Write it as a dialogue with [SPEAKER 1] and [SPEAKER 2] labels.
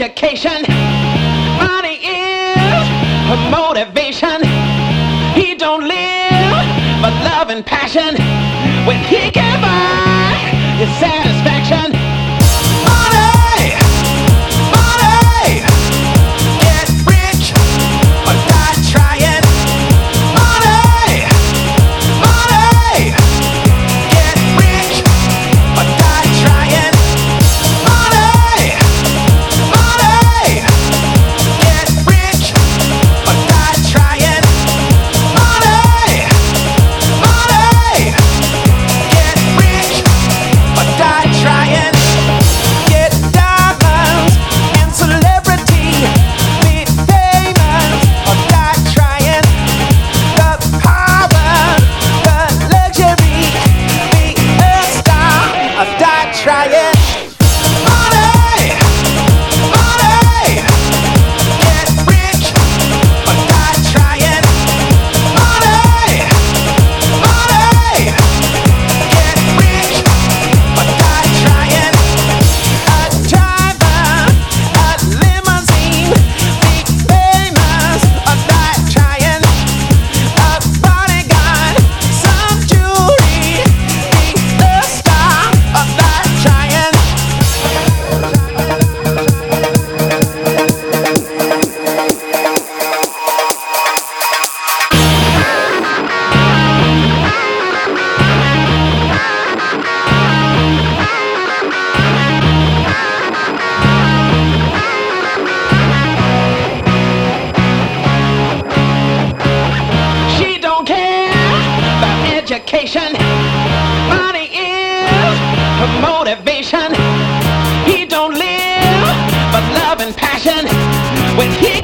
[SPEAKER 1] education. Money is a motivation. He don't live for love and passion. When he can buy his satisfaction. education. Money is motivation. He don't live, but love and passion. When he